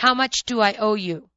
How much do I owe you?